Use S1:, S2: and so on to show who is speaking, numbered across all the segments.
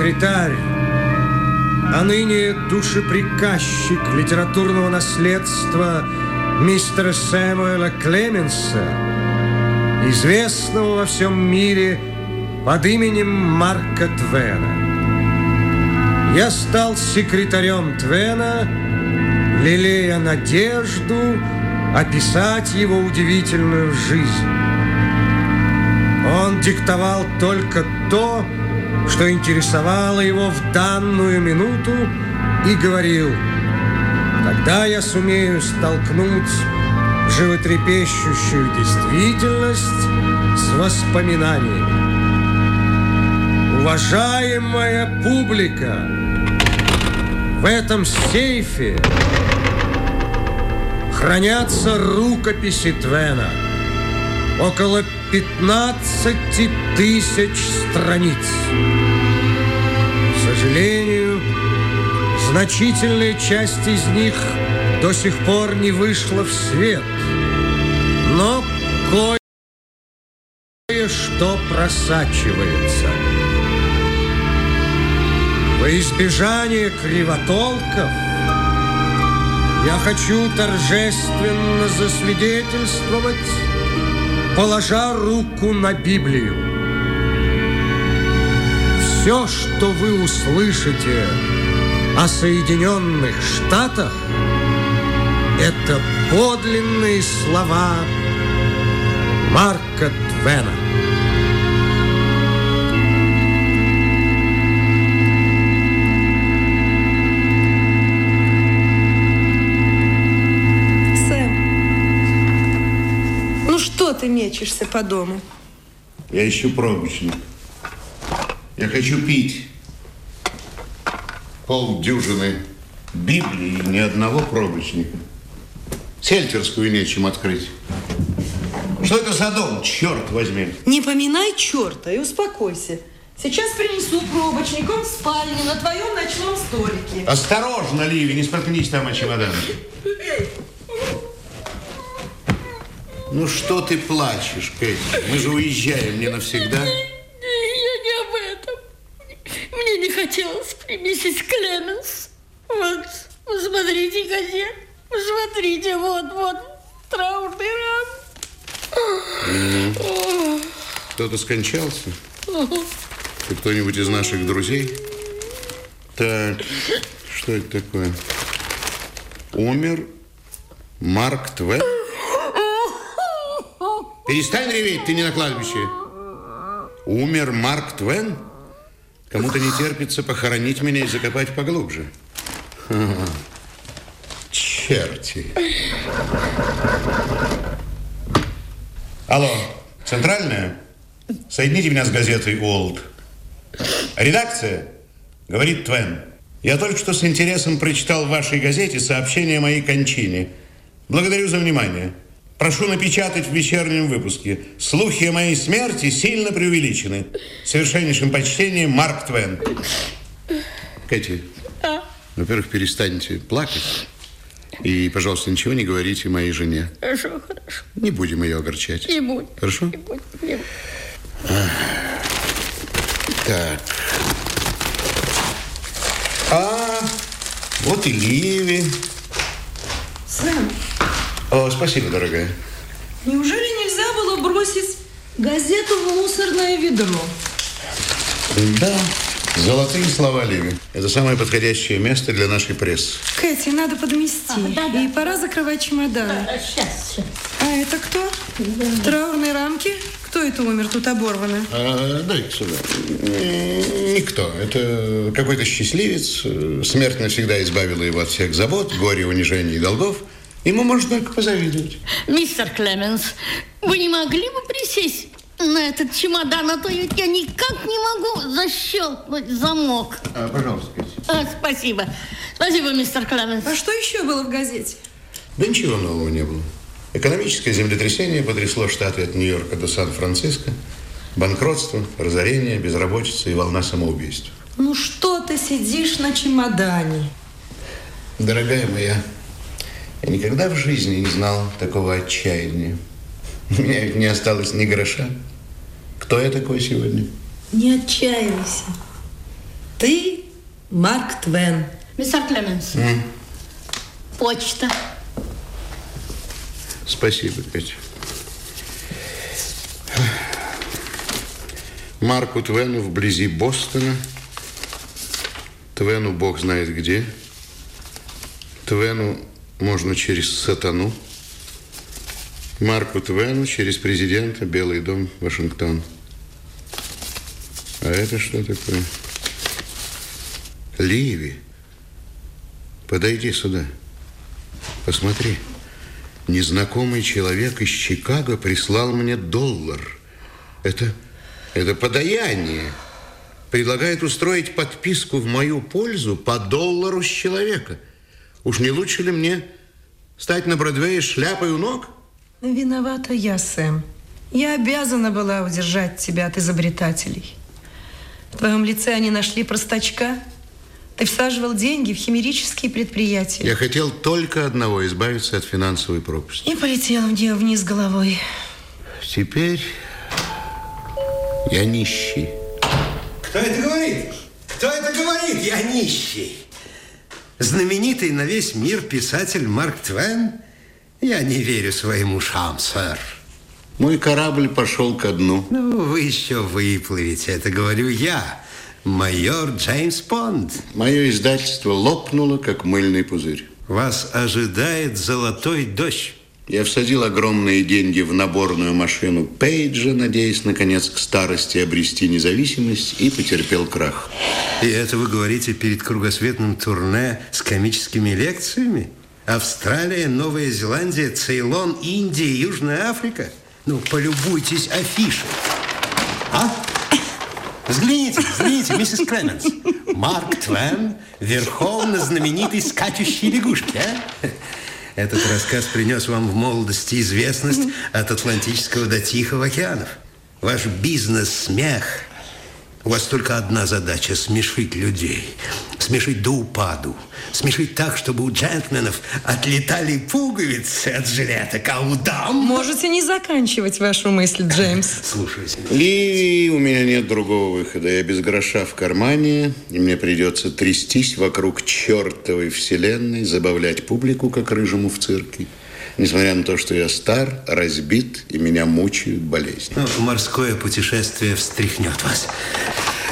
S1: секретарь, а ныне душеприказчик литературного наследства мистера Сэмуэла Клеменса, известного во всем мире под именем Марка Твена. Я стал секретарем Твена, лелея надежду описать его удивительную жизнь. Он диктовал только то, что интересовало его в данную минуту, и говорил, тогда я сумею столкнуть животрепещущую действительность с воспоминаниями. Уважаемая публика, в этом сейфе хранятся рукописи Твена. Около 15 тысяч страниц. К сожалению, значительная часть из них до сих пор не вышла в свет. Но кое-что просачивается. Во избежание кривотолков я хочу торжественно засвидетельствовать, положа руку на Библию. Все, что вы услышите о Соединенных Штатах, это подлинные слова Марка Твена.
S2: Ты мечешься по дому?
S3: Я ищу пробочник. Я хочу пить. Пол дюжины Библии и ни одного пробочника. Сельтерскую нечем открыть. Что это за дом, черт возьми?
S2: Не поминай черта и успокойся. Сейчас принесу пробочник, он в спальне, на твоем ночном столике.
S3: Осторожно, Ливи, не споткнись там о чемодан. Ну что ты плачешь, Кэти? Мы же уезжаем не навсегда. Я
S4: не об этом. Мне не хотелось при миссис Клеменс. Вот, посмотрите газет. Посмотрите, вот, вот, траурный
S3: ран. Кто-то скончался? Ты кто-нибудь из наших друзей? Так, что это такое? Умер Марк Твен? Перестань реветь, ты не на кладбище. Умер Марк Твен? Кому-то не терпится похоронить меня и закопать поглубже. Черти. Алло, центральная? Соедините меня с газетой «Олд». Редакция? Говорит Твен. Я только что с интересом прочитал в вашей газете сообщение о моей кончине. Благодарю за внимание. Прошу напечатать в вечернем выпуске. Слухи о моей смерти сильно преувеличены. Совершеннейшим почтением Марк Твен. Кэти, а? во-первых, перестаньте плакать. И, пожалуйста, ничего не говорите моей жене.
S4: Хорошо, хорошо.
S3: Не будем ее огорчать.
S4: Не будем.
S3: Хорошо?
S4: Не будем. Не будем.
S3: Так. А, вот и Ливи.
S2: Сэм,
S3: о, спасибо, дорогая.
S2: Неужели нельзя было бросить газету в мусорное ведро?
S3: Да, золотые слова, Ливи. Это самое подходящее место для нашей прессы.
S2: Кэти, надо подмести. А, да, да. И пора закрывать чемоданы.
S4: Да, сейчас, сейчас.
S2: А это кто? Да. В траурной рамке? Кто это умер тут оборвано?
S3: А, дай сюда. Никто. Это какой-то счастливец. Смерть навсегда избавила его от всех забот, горя, унижений и долгов. Ему можно только позавидовать.
S4: Мистер Клеменс, вы не могли бы присесть на этот чемодан, а то я никак не могу защелкнуть замок.
S3: А, пожалуйста,
S4: А, спасибо. Спасибо, мистер Клеменс.
S2: А что еще было в газете?
S3: Да ничего нового не было. Экономическое землетрясение потрясло Штаты от Нью-Йорка до Сан-Франциско. Банкротство, разорение, безработица и волна самоубийств.
S2: Ну что ты сидишь на чемодане?
S3: Дорогая моя, я никогда в жизни не знал такого отчаяния. У меня ведь не осталось ни гроша. Кто я такой сегодня?
S2: Не отчаивайся. Ты Марк Твен.
S4: Мистер Клеменс. Почта.
S3: Спасибо, Катя. Марку Твену вблизи Бостона. Твену бог знает где. Твену можно через сатану. Марку Твену через президента Белый дом, Вашингтон. А это что такое? Ливи, подойди сюда. Посмотри. Незнакомый человек из Чикаго прислал мне доллар. Это, это подаяние. Предлагает устроить подписку в мою пользу по доллару с человека. Уж не лучше ли мне стать на Бродвее шляпой у ног?
S2: Виновата я, Сэм. Я обязана была удержать тебя от изобретателей. В твоем лице они нашли простачка. Ты всаживал деньги в химерические предприятия.
S3: Я хотел только одного – избавиться от финансовой пропасти.
S2: И полетел в нее вниз головой.
S3: Теперь я нищий.
S5: Кто это говорит? Кто это говорит? Я нищий. Знаменитый на весь мир писатель Марк Твен? Я не верю своим ушам, сэр.
S3: Мой корабль пошел ко дну.
S5: Ну, вы еще выплывете, это говорю я, майор Джеймс Понд.
S3: Мое издательство лопнуло, как мыльный пузырь.
S5: Вас ожидает золотой дождь.
S3: Я всадил огромные деньги в наборную машину Пейджа, надеясь, наконец, к старости обрести независимость, и потерпел крах.
S5: И это вы говорите перед кругосветным турне с комическими лекциями? Австралия, Новая Зеландия, Цейлон, Индия, Южная Африка? Ну, полюбуйтесь афишей. А? Взгляните, взгляните, миссис Клеменс. Марк Твен верхом на знаменитой скачущей лягушке, а? Этот рассказ принес вам в молодости известность от Атлантического до Тихого океанов. Ваш бизнес – смех. У вас только одна задача – смешить людей. Смешить до упаду. Смешить так, чтобы у джентльменов отлетали пуговицы от жилеток, а у дам...
S2: Можете не заканчивать вашу мысль, Джеймс.
S5: Слушайте.
S3: Ливи, у меня нет другого выхода. Я без гроша в кармане, и мне придется трястись вокруг чертовой вселенной, забавлять публику, как рыжему в цирке. Несмотря на то, что я стар, разбит, и меня мучают болезни.
S5: Ну, морское путешествие встряхнет вас.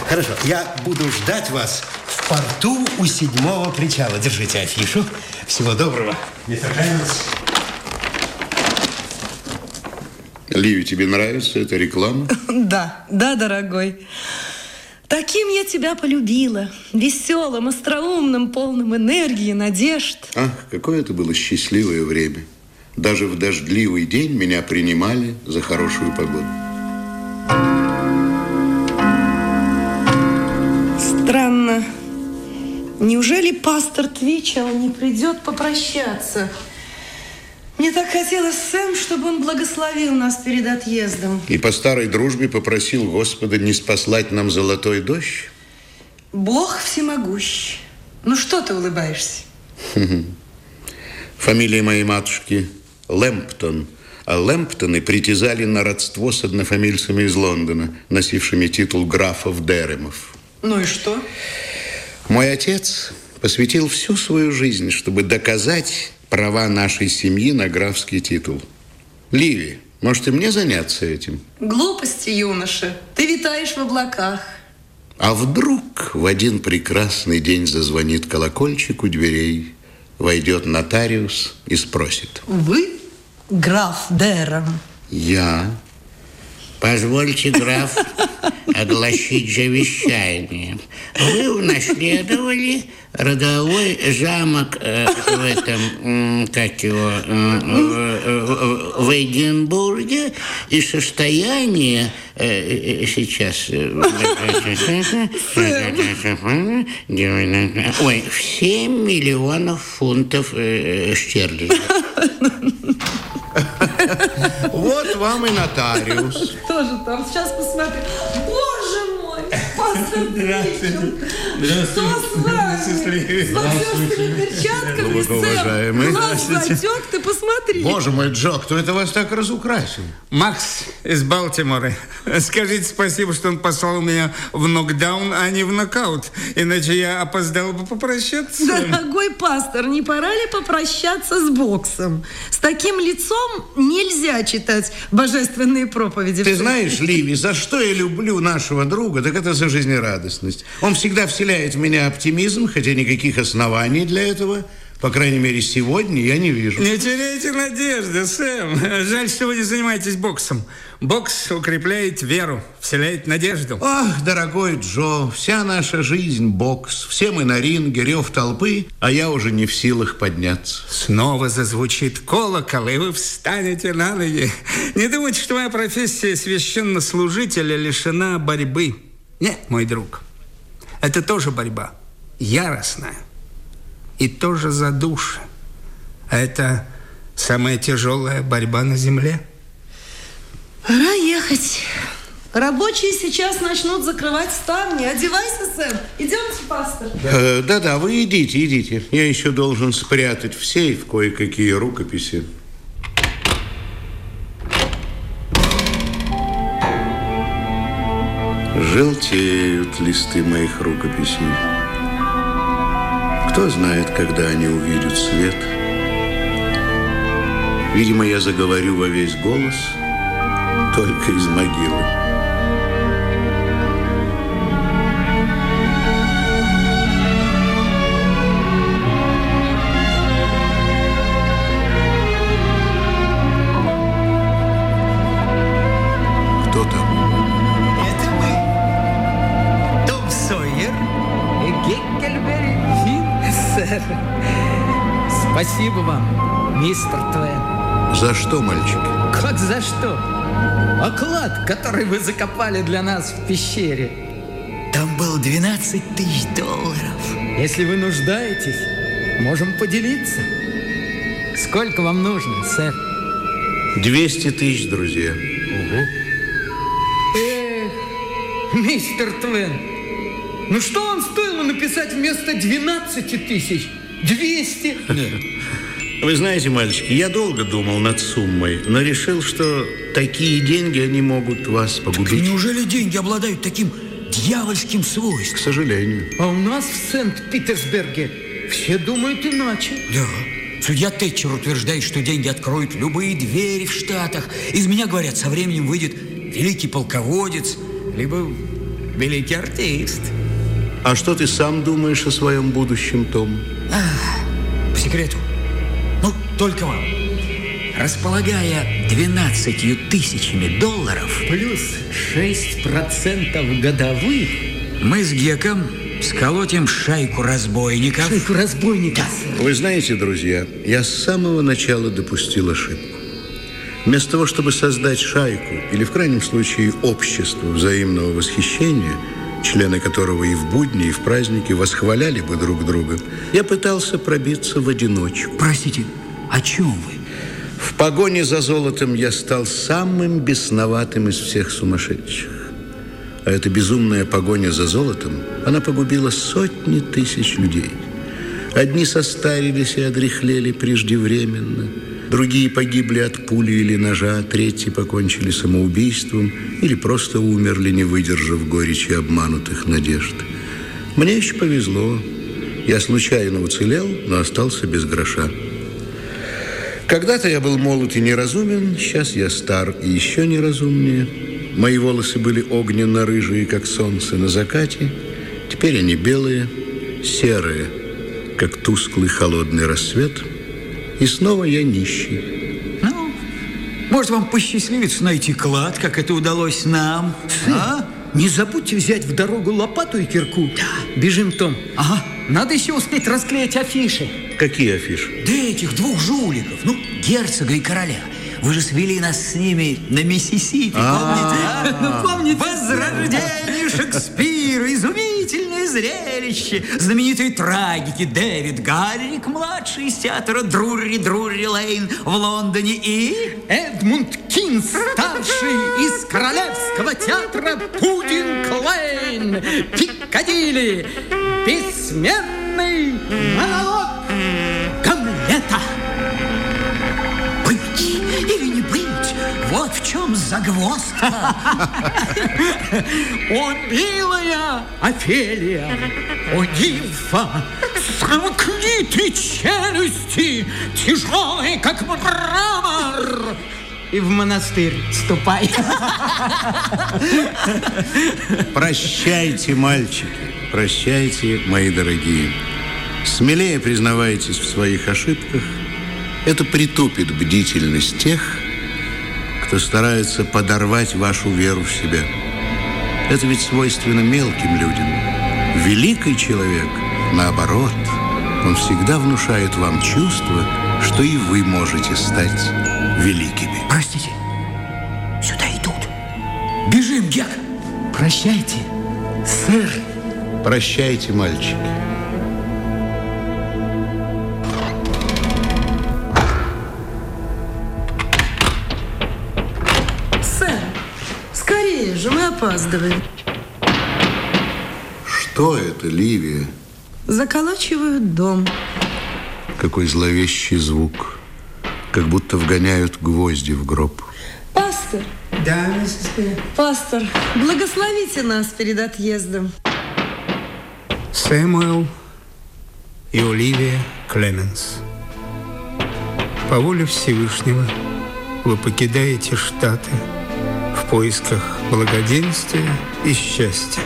S5: Хорошо, я буду ждать вас в порту у седьмого причала. Держите афишу. Всего доброго, мистер Клеменс.
S3: Ливи, тебе нравится эта реклама?
S2: Да, да, дорогой. Таким я тебя полюбила. Веселым, остроумным, полным энергии, надежд.
S3: Ах, какое это было счастливое время. Даже в дождливый день меня принимали за хорошую погоду.
S2: Странно. Неужели пастор Твичел не придет попрощаться? Мне так хотелось, Сэм, чтобы он благословил нас перед отъездом.
S3: И по старой дружбе попросил Господа не спаслать нам золотой дождь.
S2: Бог всемогущ. Ну что ты улыбаешься?
S3: Фамилия моей матушки Лэмптон. А Лэмптоны притязали на родство с однофамильцами из Лондона, носившими титул графов Деремов.
S2: Ну и что?
S3: Мой отец посвятил всю свою жизнь, чтобы доказать права нашей семьи на графский титул. Ливи, может и мне заняться этим?
S2: Глупости, юноша. Ты витаешь в облаках.
S3: А вдруг в один прекрасный день зазвонит колокольчик у дверей, войдет нотариус и спросит.
S2: Вы граф Дером.
S3: Я?
S6: Позвольте, граф, огласить завещание. Вы унаследовали родовой замок э, в этом, как его, э, э, в Эдинбурге и состояние сейчас... Ой, в 7 миллионов фунтов стерлингов.
S3: Вот вам и нотариус.
S2: Тоже там. Сейчас посмотрю. Боже! Что с вами? С боксерскими перчатками. Сэм. Глаз затек, ты посмотри.
S3: Боже мой, Джо, кто это вас так разукрасил?
S7: Макс из Балтимора. Скажите спасибо, что он послал меня в нокдаун, а не в нокаут. Иначе я опоздал бы попрощаться.
S2: Дорогой пастор, не пора ли попрощаться с боксом? С таким лицом нельзя читать божественные проповеди.
S3: Ты знаешь, Ливи, за что я люблю нашего друга, так это за жизнерадостность. Он всегда вселяет в меня оптимизм, хотя никаких оснований для этого, по крайней мере, сегодня я не вижу.
S7: Не теряйте надежды, Сэм. Жаль, что вы не занимаетесь боксом. Бокс укрепляет веру, вселяет надежду.
S3: Ах, дорогой Джо, вся наша жизнь бокс. Все мы на ринге, рев толпы, а я уже не в силах подняться.
S7: Снова зазвучит колокол, и вы встанете на ноги. Не думайте, что моя профессия священнослужителя лишена борьбы. Нет, мой друг, это тоже борьба, яростная и тоже за души. А это самая тяжелая борьба на земле.
S2: Пора ехать. Рабочие сейчас начнут закрывать ставни. Одевайся, Сэм. Идемте, пастор.
S3: Э, Да-да, вы идите, идите. Я еще должен спрятать в сейф кое-какие рукописи. Желтеют листы моих рукописей. Кто знает, когда они увидят свет. Видимо, я заговорю во весь голос только из могилы.
S8: Спасибо вам, мистер Твен.
S3: За что, мальчик?
S8: Как за что? Оклад, который вы закопали для нас в пещере. Там было 12 тысяч долларов. Если вы нуждаетесь, можем поделиться. Сколько вам нужно, сэр?
S3: 200 тысяч, друзья.
S8: Эх, мистер Твен, ну что вам стоило написать вместо 12 тысяч? 200?
S3: Вы знаете, мальчики, я долго думал над суммой, но решил, что такие деньги, они могут вас погубить.
S9: Неужели деньги обладают таким дьявольским
S3: К
S9: свойством?
S3: сожалению.
S8: А у нас в Сент-Питерсберге все думают иначе.
S9: Да. Судья Тэтчер утверждает, что деньги откроют любые двери в Штатах. Из меня, говорят, со временем выйдет великий полководец, либо великий артист.
S3: А что ты сам думаешь о своем будущем, Том?
S9: По секрету. Только вам. Располагая 12 тысячами долларов,
S8: Плюс 6% годовых.
S9: мы с Геком сколотим шайку разбойников.
S8: Шайку разбойников.
S3: Вы знаете, друзья, я с самого начала допустил ошибку. Вместо того, чтобы создать шайку, или в крайнем случае общество взаимного восхищения, члены которого и в будни, и в праздники восхваляли бы друг друга, я пытался пробиться в одиночку.
S9: Простите, о чем вы?
S3: В погоне за золотом я стал самым бесноватым из всех сумасшедших. А эта безумная погоня за золотом, она погубила сотни тысяч людей. Одни состарились и одряхлели преждевременно, другие погибли от пули или ножа, третьи покончили самоубийством или просто умерли, не выдержав горечи обманутых надежд. Мне еще повезло. Я случайно уцелел, но остался без гроша. Когда-то я был молод и неразумен, сейчас я стар и еще неразумнее. Мои волосы были огненно-рыжие, как солнце на закате. Теперь они белые, серые, как тусклый холодный рассвет. И снова я нищий.
S9: Ну, может, вам посчастливится найти клад, как это удалось нам, а?
S8: Не забудьте взять в дорогу лопату и кирку. Бежим, Том.
S9: Ага.
S8: Надо еще успеть расклеить афиши.
S3: Какие афиши?
S9: Да этих двух жуликов, ну, герцога и короля. Вы же свели нас с ними на Миссисипи, помните? а?
S8: Ну, помните?
S9: Возрождение Шекспира, изумительное зрелище. Знаменитые трагики Дэвид Гаррик, младший из театра Друри Друри Лейн в Лондоне и...
S8: Эдмунд Кинс, старший из Королевского театра Пудинг Лейн, Пикадилли, бессмертный
S9: Монолог чем загвоздка. О, милая Офелия, о, нимфа, сомкни ты челюсти, тяжелые, как мрамор.
S8: И в монастырь ступай.
S3: Прощайте, мальчики, прощайте, мои дорогие. Смелее признавайтесь в своих ошибках. Это притупит бдительность тех, кто старается подорвать вашу веру в себя. Это ведь свойственно мелким людям. Великий человек, наоборот, он всегда внушает вам чувство, что и вы можете стать великими.
S9: Простите, сюда идут. Бежим, Гек.
S8: Прощайте, сэр.
S3: Прощайте, мальчики.
S2: Опаздываем.
S3: Что это, Ливия?
S2: Заколачивают дом.
S3: Какой зловещий звук. Как будто вгоняют гвозди в гроб.
S2: Пастор,
S1: Да, миссис
S2: пастор, благословите нас перед отъездом.
S7: Сэмуэл и Оливия Клеменс. По воле Всевышнего вы покидаете Штаты поисках благоденствия и счастья.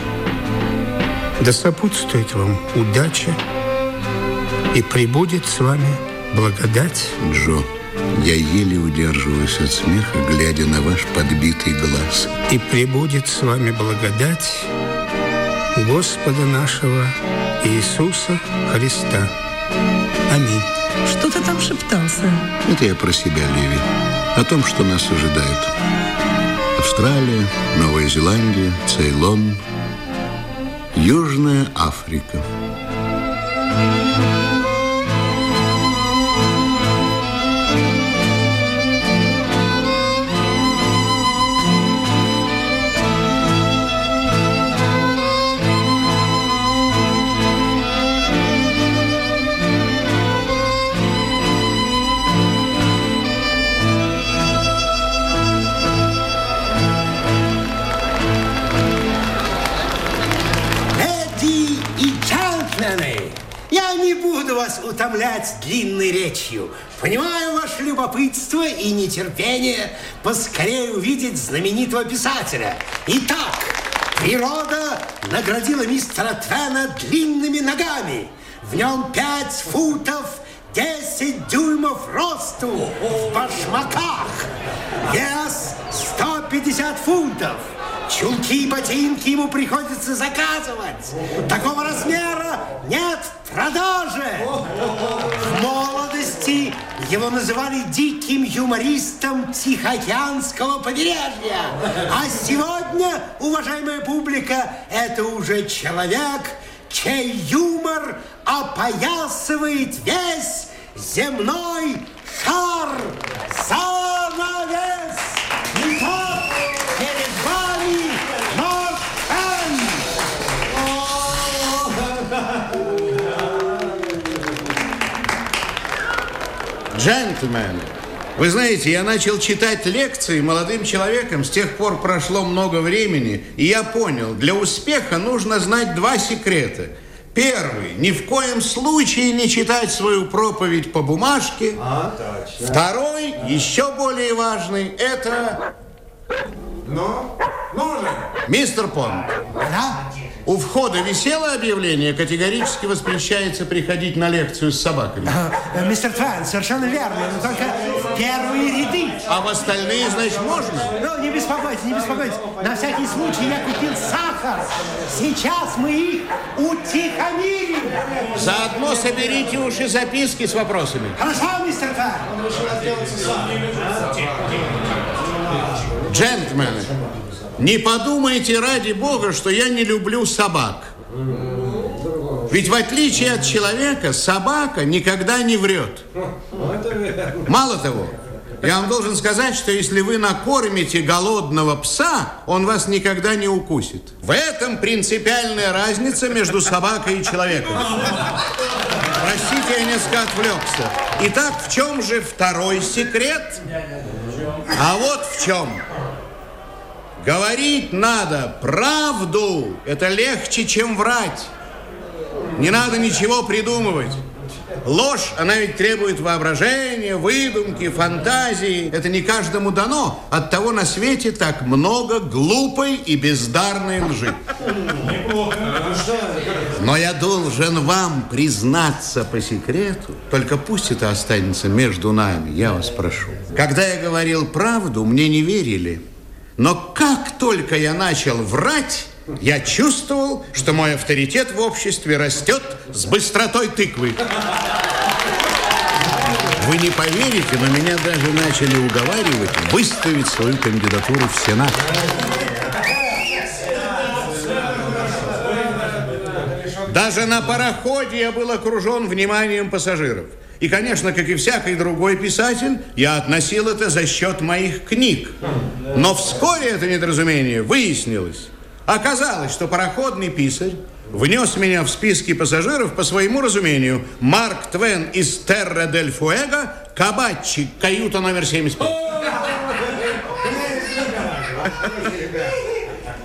S7: Да сопутствует вам удача и прибудет с вами благодать
S3: Джо, я еле удерживаюсь от смеха, глядя на ваш подбитый глаз.
S7: и прибудет с вами благодать Господа нашего Иисуса Христа. Аминь.
S2: Что ты там шептал, Сэм?
S3: Это я про себя, Ливи. О том, что нас ожидает. Австралия, Новая Зеландия, Цейлон, Южная Африка.
S5: Вас утомлять длинной речью. Понимаю ваше любопытство и нетерпение поскорее увидеть знаменитого писателя. Итак, природа наградила мистера Твена длинными ногами. В нем пять футов 10 дюймов росту в башмаках. Вес 150 фунтов. Чулки и ботинки ему приходится заказывать. Такого размера нет в продаже. В молодости его называли диким юмористом Тихоокеанского побережья. А сегодня, уважаемая публика, это уже человек, чей юмор опоясывает весь земной шар. Занавес!
S3: Джентльмены, вы знаете, я начал читать лекции молодым человеком, с тех пор прошло много времени, и я понял, для успеха нужно знать два секрета. Первый, ни в коем случае не читать свою проповедь по бумажке.
S1: А, точно.
S3: Второй, еще более важный, это...
S1: Ну, ну же.
S3: Мистер Понт,
S5: Да?
S3: У входа висело объявление, категорически воспрещается приходить на лекцию с собаками.
S5: Э, Мистер Твен, совершенно верно, но только первые ряды.
S3: А в остальные, значит, можно?
S5: Ну, не беспокойтесь, не беспокойтесь. На всякий случай я купил сахар. Сейчас мы их утихомирим.
S3: Заодно соберите уж и записки с вопросами.
S5: Хорошо, мистер Твен?
S3: Джентльмены, не подумайте ради бога, что я не люблю собак. Ведь в отличие от человека, собака никогда не врет. Мало того, я вам должен сказать, что если вы накормите голодного пса, он вас никогда не укусит. В этом принципиальная разница между собакой и человеком. Простите, я несколько отвлекся. Итак, в чем же второй секрет? А вот в чем. Говорить надо правду. Это легче, чем врать. Не надо ничего придумывать. Ложь, она ведь требует воображения, выдумки, фантазии. Это не каждому дано. Оттого на свете так много глупой и бездарной лжи. Но я должен вам признаться по секрету, только пусть это останется между нами, я вас прошу. Когда я говорил правду, мне не верили. Но как только я начал врать, я чувствовал, что мой авторитет в обществе растет с быстротой тыквы. Вы не поверите, но меня даже начали уговаривать выставить свою кандидатуру в Сенат. Даже на пароходе я был окружен вниманием пассажиров. И, конечно, как и всякий другой писатель, я относил это за счет моих книг. Но вскоре это недоразумение выяснилось. Оказалось, что пароходный писарь внес меня в списки пассажиров по своему разумению. Марк Твен из Терра дель Фуэго, кабачик, каюта номер 75.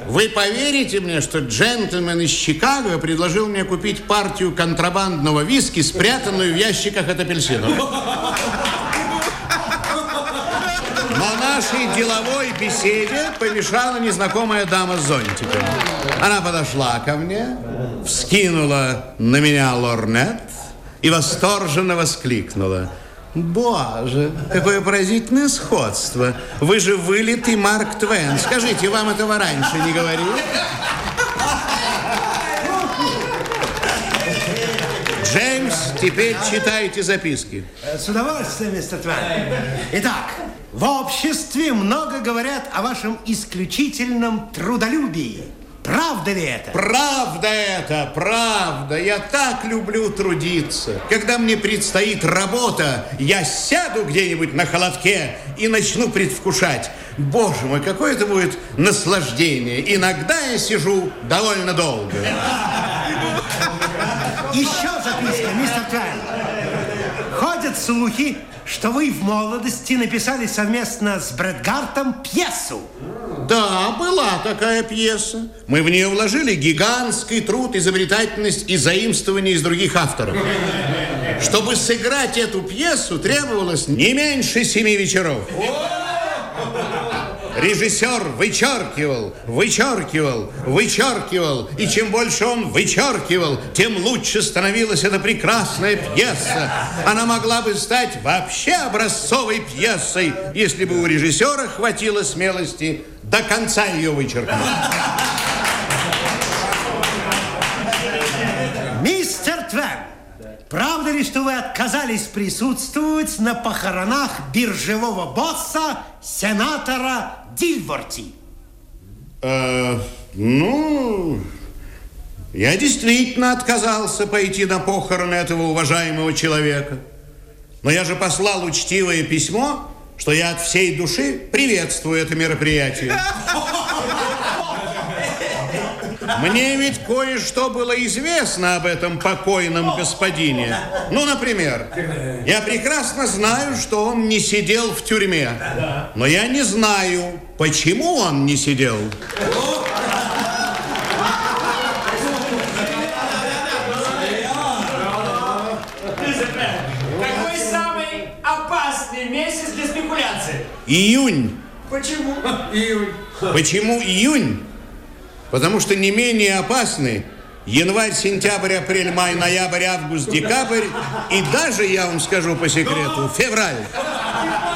S3: Вы поверите мне, что джентльмен из Чикаго предложил мне купить партию контрабандного виски, спрятанную в ящиках от апельсинов? На нашей деловой беседе помешала незнакомая дама с зонтиком. Она подошла ко мне, вскинула на меня лорнет и восторженно воскликнула. Боже, какое поразительное сходство. Вы же вылитый Марк Твен. Скажите, вам этого раньше не говорил? Джеймс, теперь читайте записки.
S5: С удовольствием, мистер Твен. Итак, в обществе много говорят о вашем исключительном трудолюбии. Правда ли это?
S3: Правда это, правда. Я так люблю трудиться. Когда мне предстоит работа, я сяду где-нибудь на холодке и начну предвкушать. Боже мой, какое это будет наслаждение. Иногда я сижу довольно долго.
S5: Еще записка, мистер Твен. Ходят слухи, что вы в молодости написали совместно с Брэдгартом пьесу.
S3: Да, была такая пьеса. Мы в нее вложили гигантский труд, изобретательность и заимствование из других авторов. Чтобы сыграть эту пьесу, требовалось не меньше семи вечеров. Режиссер вычеркивал, вычеркивал, вычеркивал. И чем больше он вычеркивал, тем лучше становилась эта прекрасная пьеса. Она могла бы стать вообще образцовой пьесой, если бы у режиссера хватило смелости до конца ее вычеркнуть.
S5: Мистер Твен, правда ли, что вы отказались присутствовать на похоронах биржевого босса, сенатора Дильворти?
S3: Э, ну, я действительно отказался пойти на похороны этого уважаемого человека. Но я же послал учтивое письмо, что я от всей души приветствую это мероприятие. Мне ведь кое-что было известно об этом покойном господине. Ну, например, я прекрасно знаю, что он не сидел в тюрьме. Но я не знаю, почему он не сидел.
S10: Какой самый опасный месяц для спекуляции?
S3: Июнь.
S10: Почему?
S1: Июнь.
S3: Почему июнь? Потому что не менее опасны январь, сентябрь, апрель, май, ноябрь, август, декабрь и даже, я вам скажу по секрету, февраль.
S10: А?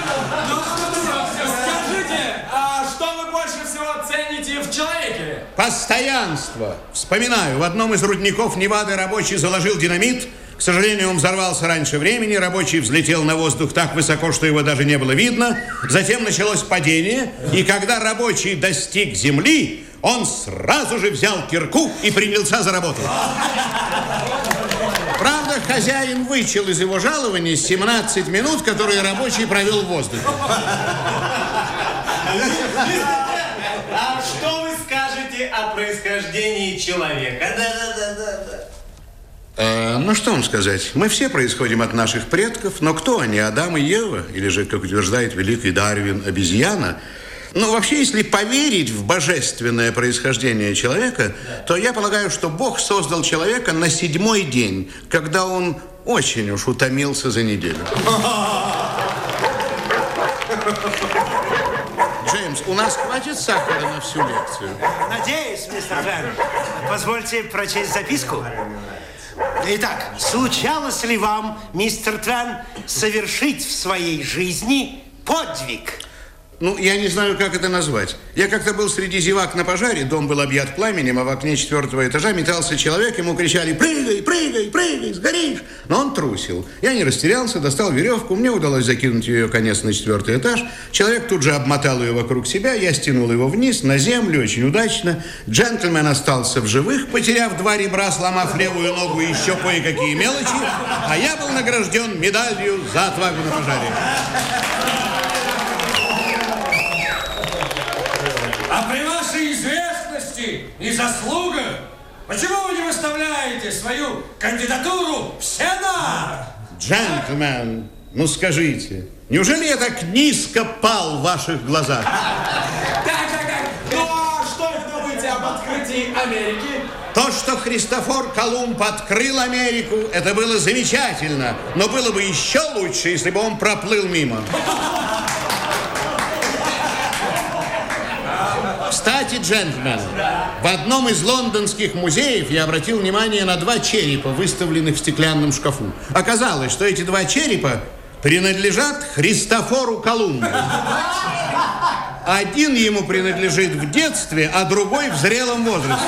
S3: Постоянство. Вспоминаю, в одном из рудников Невады рабочий заложил динамит. К сожалению, он взорвался раньше времени. Рабочий взлетел на воздух так высоко, что его даже не было видно. Затем началось падение. И когда рабочий достиг земли, он сразу же взял кирку и принялся за работу. Правда, хозяин вычел из его жалования 17 минут, которые рабочий провел в воздухе.
S10: А что вы скажете о происхождении человека? Да-да-да-да.
S3: А, ну, что вам сказать? Мы все происходим от наших предков, но кто они, Адам и Ева? Или же, как утверждает великий Дарвин, обезьяна? Ну, вообще, если поверить в божественное происхождение человека, то я полагаю, что Бог создал человека на седьмой день, когда он очень уж утомился за неделю. Джеймс, у нас хватит сахара на всю лекцию?
S5: Надеюсь, мистер Фэн. Позвольте прочесть записку. Итак, случалось ли вам, мистер Твен, совершить в своей жизни подвиг?
S3: Ну, я не знаю, как это назвать. Я как-то был среди зевак на пожаре, дом был объят пламенем, а в окне четвертого этажа метался человек, ему кричали «Прыгай, прыгай, прыгай, сгоришь!» Но он трусил. Я не растерялся, достал веревку, мне удалось закинуть ее конец на четвертый этаж. Человек тут же обмотал ее вокруг себя, я стянул его вниз, на землю, очень удачно. Джентльмен остался в живых, потеряв два ребра, сломав левую ногу и еще кое-какие мелочи, а я был награжден медалью за отвагу на пожаре.
S1: И заслугах, почему вы не выставляете свою кандидатуру в Сенат?
S3: Джентльмен, ну скажите, неужели я так низко пал в ваших глазах?
S10: Так, так, так. Ну а что вы думаете об открытии Америки?
S3: То, что Христофор Колумб открыл Америку, это было замечательно. Но было бы еще лучше, если бы он проплыл мимо. Кстати, джентльмен, в одном из лондонских музеев я обратил внимание на два черепа, выставленных в стеклянном шкафу. Оказалось, что эти два черепа принадлежат Христофору Колумбу. Один ему принадлежит в детстве, а другой в зрелом возрасте.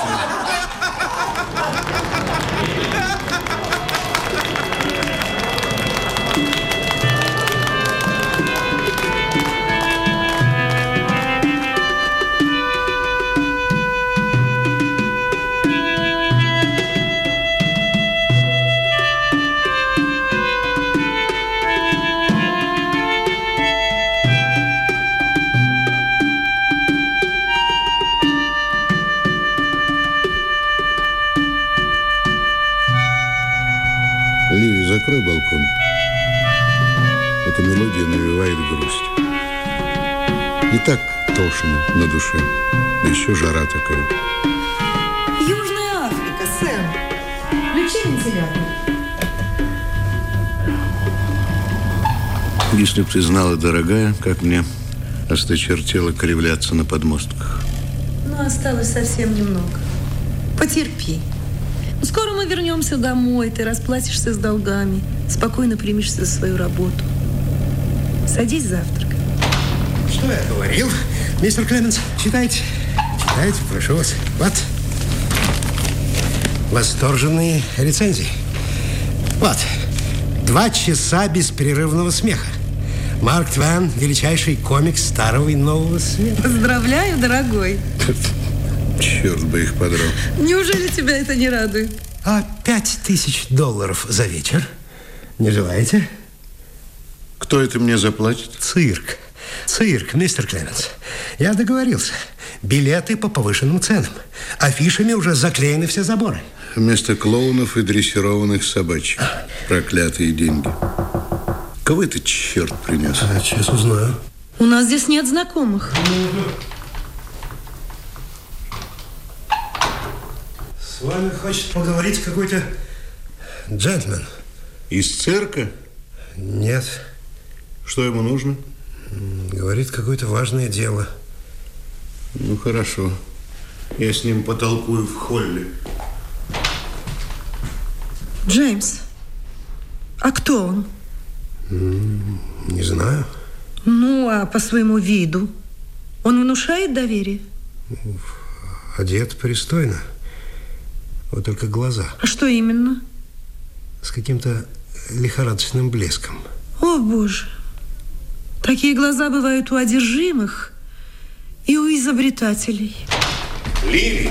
S3: Закрой балкон. Эта мелодия навевает грусть. Не так тошно на душе. Да еще жара такая.
S2: Южная Африка, Сэм. Включи вентилятор.
S3: Если б ты знала, дорогая, как мне осточертело кривляться на подмостках.
S2: Ну, осталось совсем немного. Потерпи. Скоро мы вернемся домой, ты расплатишься с долгами, спокойно примешься за свою работу. Садись завтракать.
S5: Что я говорил? Мистер Клеменс, читайте. Читайте, прошу вас. Вот. Восторженные рецензии. Вот. Два часа беспрерывного смеха. Марк Твен – величайший комик старого и нового света.
S2: Поздравляю, дорогой.
S3: Черт бы их подрал.
S2: Неужели тебя это не радует?
S5: А пять тысяч долларов за вечер? Не желаете?
S3: Кто это мне заплатит?
S5: Цирк. Цирк, мистер Клеменс. Я договорился. Билеты по повышенным ценам. Афишами уже заклеены все заборы.
S3: Вместо клоунов и дрессированных собачек. Проклятые деньги. Кого этот черт принес?
S5: А, сейчас узнаю.
S2: У нас здесь нет знакомых.
S5: Вами хочет поговорить какой-то джентльмен.
S3: Из цирка?
S5: Нет.
S3: Что ему нужно?
S5: Говорит, какое-то важное дело.
S3: Ну, хорошо. Я с ним потолкую в холле.
S2: Джеймс, а кто он?
S5: Не знаю.
S2: Ну, а по своему виду? Он внушает доверие?
S5: Одет пристойно. Вот только глаза.
S2: А что именно?
S5: С каким-то лихорадочным блеском.
S2: О, Боже. Такие глаза бывают у одержимых и у изобретателей.
S3: Ливи!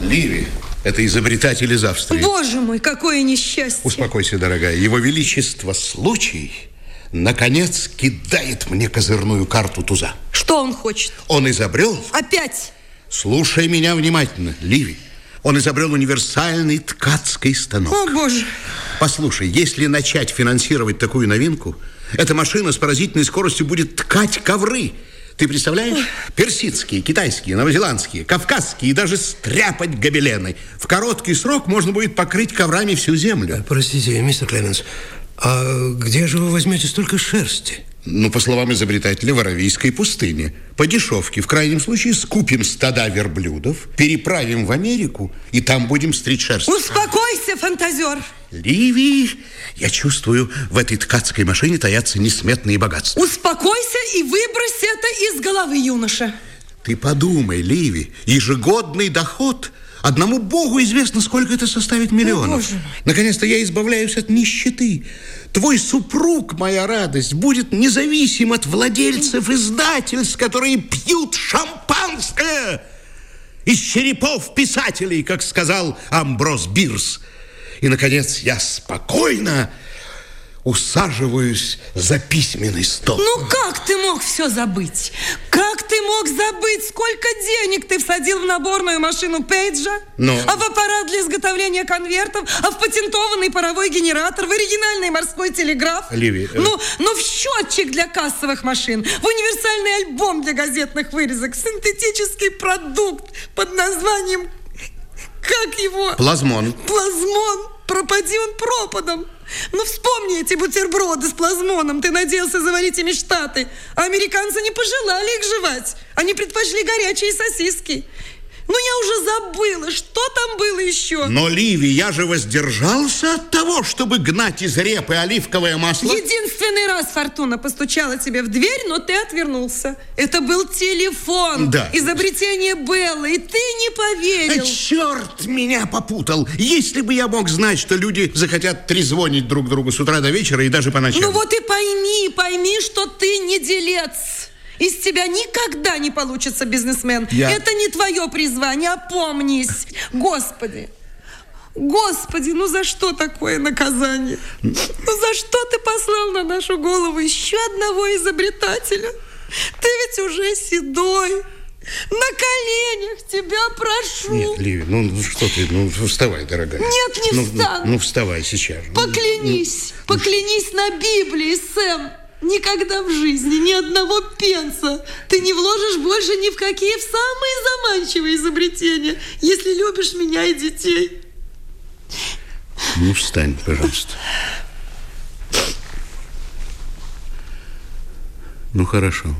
S3: Ливи! Это изобретатель из Австрии.
S2: Боже мой, какое несчастье.
S3: Успокойся, дорогая. Его Величество случай, наконец, кидает мне козырную карту туза.
S2: Что он хочет?
S3: Он изобрел...
S2: Опять?
S3: Слушай меня внимательно, Ливи. Он изобрел универсальный ткацкий станок.
S2: О, боже.
S3: Послушай, если начать финансировать такую новинку, эта машина с поразительной скоростью будет ткать ковры. Ты представляешь? Персидские, китайские, новозеландские, кавказские и даже стряпать гобелены. В короткий срок можно будет покрыть коврами всю землю.
S5: Простите, мистер Клеменс, а где же вы возьмете столько шерсти?
S3: Ну, по словам изобретателя, в Аравийской пустыне. По дешевке. В крайнем случае скупим стада верблюдов, переправим в Америку, и там будем стричь шерсть.
S2: Успокойся, фантазер.
S3: Ливи, я чувствую, в этой ткацкой машине таятся несметные богатства.
S2: Успокойся и выбрось это из головы, юноша.
S3: Ты подумай, Ливи, ежегодный доход Одному Богу известно, сколько это составит миллионов. Наконец-то я избавляюсь от нищеты. Твой супруг, моя радость, будет независим от владельцев издательств, которые пьют шампанское из черепов писателей, как сказал Амброс Бирс. И, наконец, я спокойно усаживаюсь за письменный стол.
S2: Ну как ты мог все забыть? Как ты мог забыть, сколько денег ты всадил в наборную машину Пейджа?
S3: Ну?
S2: А в аппарат для изготовления конвертов? А в патентованный паровой генератор? В оригинальный морской телеграф?
S3: Ливи, э,
S2: Ну, ну в счетчик для кассовых машин? В универсальный альбом для газетных вырезок? Синтетический продукт под названием... Как его?
S3: Плазмон.
S2: Плазмон. Пропади он пропадом. Ну, вспомни эти бутерброды с плазмоном. Ты надеялся заварить ими штаты. А американцы не пожелали их жевать. Они предпочли горячие сосиски. Ну, я уже забыла, что там было еще.
S3: Но, Ливи, я же воздержался от того, чтобы гнать из репы оливковое масло.
S2: Единственный раз Фортуна постучала тебе в дверь, но ты отвернулся. Это был телефон.
S3: Да.
S2: Изобретение Беллы, и ты не поверил.
S3: А черт меня попутал. Если бы я мог знать, что люди захотят трезвонить друг другу с утра до вечера и даже по ночам.
S2: Ну вот и пойми, пойми, что ты не делец. Из тебя никогда не получится бизнесмен.
S3: Я-
S2: Это не твое призвание, опомнись. Господи, Господи, ну за что такое наказание? Ну за что ты послал на нашу голову еще одного изобретателя? Ты ведь уже седой. На коленях тебя прошу.
S3: Нет, Ливи, ну ну что ты, ну вставай, дорогая.
S2: Нет, не
S3: Ну,
S2: встану.
S3: Ну, вставай сейчас.
S2: Поклянись, поклянись на Библии, Сэм. Никогда в жизни ни одного пенса ты не вложишь больше ни в какие в самые заманчивые изобретения, если любишь меня и детей.
S3: Ну, встань, пожалуйста. Ну, хорошо.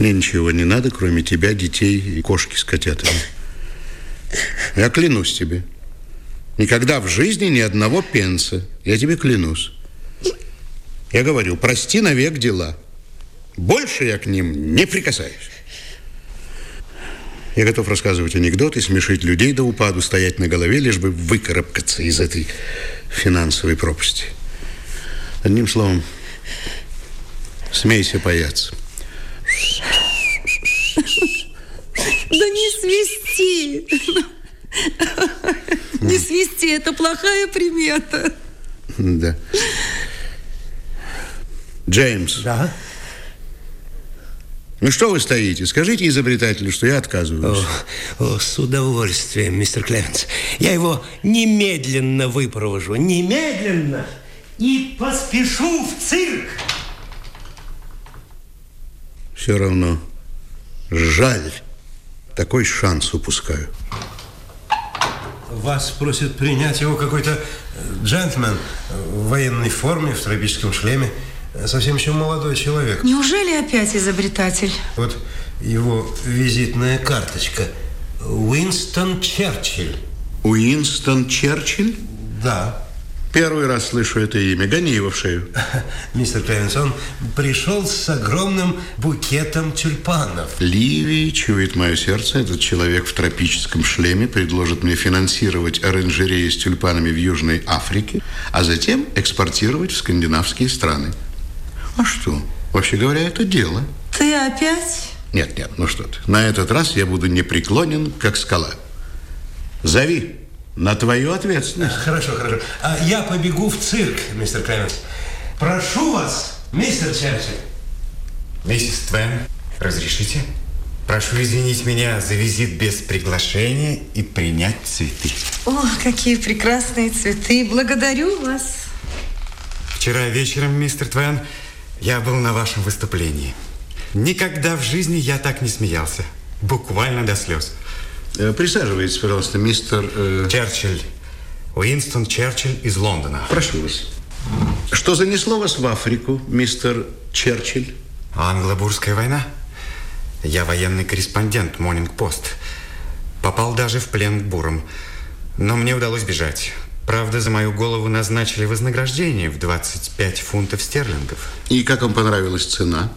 S3: Мне ничего не надо, кроме тебя, детей и кошки с котятами. Я клянусь тебе. Никогда в жизни ни одного пенса. Я тебе клянусь. Я говорю, прости навек дела. Больше я к ним не прикасаюсь. Я готов рассказывать анекдоты, смешить людей до упаду, стоять на голове, лишь бы выкарабкаться из этой финансовой пропасти. Одним словом, смейся паяться.
S2: Да не свисти. Не свисти, это плохая примета.
S3: Да. Джеймс.
S5: Да?
S3: Ну что вы стоите? Скажите изобретателю, что я отказываюсь.
S5: О, с удовольствием, мистер Клеменс. Я его немедленно выпровожу. Немедленно! И поспешу в цирк.
S3: Все равно жаль. Такой шанс упускаю.
S5: Вас просит принять его какой-то э, джентльмен в военной форме, в тропическом шлеме. Совсем еще молодой человек.
S2: Неужели опять изобретатель?
S5: Вот его визитная карточка. Уинстон Черчилль.
S3: Уинстон Черчилль?
S5: Да.
S3: Первый раз слышу это имя. Гони его в шею.
S5: Мистер Клевенс, он пришел с огромным букетом тюльпанов.
S3: Ливи, чует мое сердце, этот человек в тропическом шлеме предложит мне финансировать оранжереи с тюльпанами в Южной Африке, а затем экспортировать в скандинавские страны. А что? Вообще говоря, это дело.
S2: Ты опять?
S3: Нет, нет, ну что ты. На этот раз я буду непреклонен, как скала. Зови. На твою ответственность.
S5: Хорошо, хорошо. А я побегу в цирк, мистер Клеменс. Прошу вас, мистер Черчилль.
S11: Миссис Твен, разрешите? Прошу извинить меня за визит без приглашения и принять цветы.
S2: О, какие прекрасные цветы. Благодарю вас.
S11: Вчера вечером, мистер Твен, я был на вашем выступлении. Никогда в жизни я так не смеялся. Буквально до слез.
S3: Э, Присаживайтесь, пожалуйста, мистер... э,
S11: Черчилль. Уинстон Черчилль из Лондона.
S3: Прошу вас. Что занесло вас в Африку, мистер Черчилль?
S11: Англо-Бурская война. Я военный корреспондент Morning Post. Попал даже в плен к бурам. Но мне удалось бежать. Правда, за мою голову назначили вознаграждение в 25 фунтов стерлингов.
S3: И как вам понравилась цена?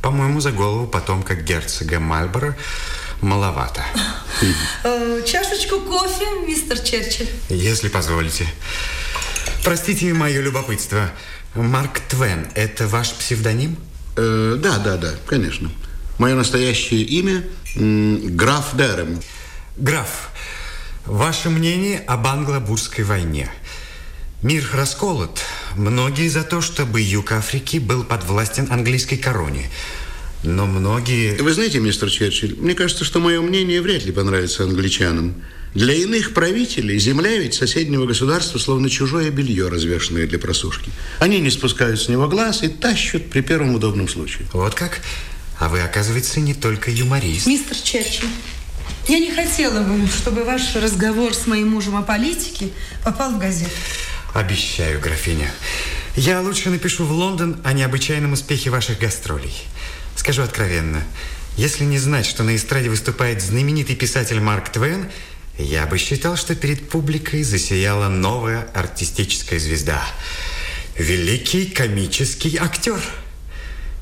S11: По-моему, за голову потомка герцога Мальборо маловато.
S2: Э, чашечку кофе, мистер Черчилль.
S11: Если позволите. Простите мое любопытство. Марк Твен – это ваш псевдоним?
S3: Э, да, да, да, конечно. Мое настоящее имя граф Дерем.
S11: Граф, ваше мнение об англо-бурской войне. Мир расколот. Многие за то, чтобы юг Африки был подвластен английской короне. Но многие...
S3: Вы знаете, мистер Черчилль, мне кажется, что мое мнение вряд ли понравится англичанам. Для иных правителей земля ведь соседнего государства словно чужое белье, развешенное для просушки. Они не спускают с него глаз и тащат при первом удобном случае.
S11: Вот как? А вы, оказывается, не только юморист.
S2: Мистер Черчилль, я не хотела бы, чтобы ваш разговор с моим мужем о политике попал в газету.
S11: Обещаю, графиня. Я лучше напишу в Лондон о необычайном успехе ваших гастролей. Скажу откровенно, если не знать, что на эстраде выступает знаменитый писатель Марк Твен, я бы считал, что перед публикой засияла новая артистическая звезда. Великий комический актер.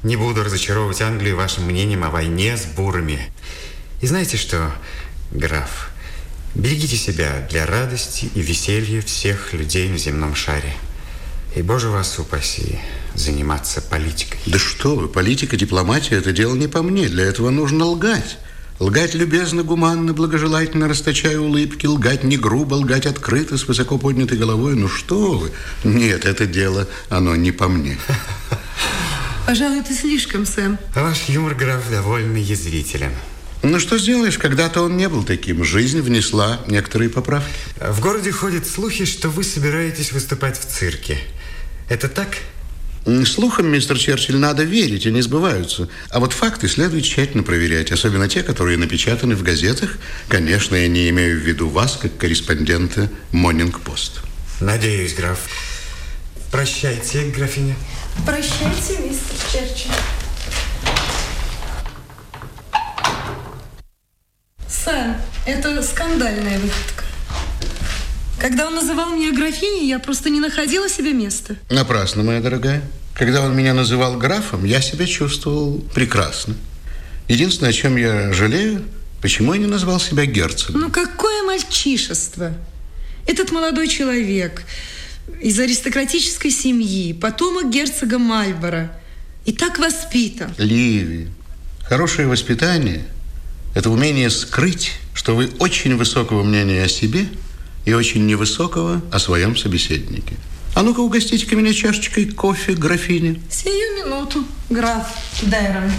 S11: Не буду разочаровывать Англию вашим мнением о войне с бурами. И знаете что, граф, берегите себя для радости и веселья всех людей на земном шаре. И, Боже вас упаси, заниматься политикой.
S3: Да что вы, политика, дипломатия – это дело не по мне. Для этого нужно лгать. Лгать любезно, гуманно, благожелательно, расточая улыбки, лгать не грубо, лгать открыто, с высоко поднятой головой. Ну что вы? Нет, это дело, оно не по мне.
S2: Пожалуй, ты слишком, Сэм.
S11: Ваш юмор, граф, довольно язвителен.
S3: Ну что сделаешь, когда-то он не был таким. Жизнь внесла некоторые поправки.
S11: В городе ходят слухи, что вы собираетесь выступать в цирке. Это так?
S3: Слухам, мистер Черчилль, надо верить, они сбываются. А вот факты следует тщательно проверять, особенно те, которые напечатаны в газетах. Конечно, я не имею в виду вас, как корреспондента Morning Post.
S11: Надеюсь, граф. Прощайте, графиня.
S2: Прощайте, мистер Черчилль. Сэм, это скандальная выходка. Когда он называл меня графиней, я просто не находила себе места.
S3: Напрасно, моя дорогая. Когда он меня называл графом, я себя чувствовал прекрасно. Единственное, о чем я жалею, почему я не назвал себя герцогом.
S2: Ну, какое мальчишество! Этот молодой человек из аристократической семьи, потомок герцога Мальборо, и так воспитан.
S3: Ливи, хорошее воспитание – это умение скрыть, что вы очень высокого мнения о себе и очень невысокого о своем собеседнике. А ну-ка, угостите-ка меня чашечкой кофе, графиня.
S2: Сию минуту, граф Дэрон.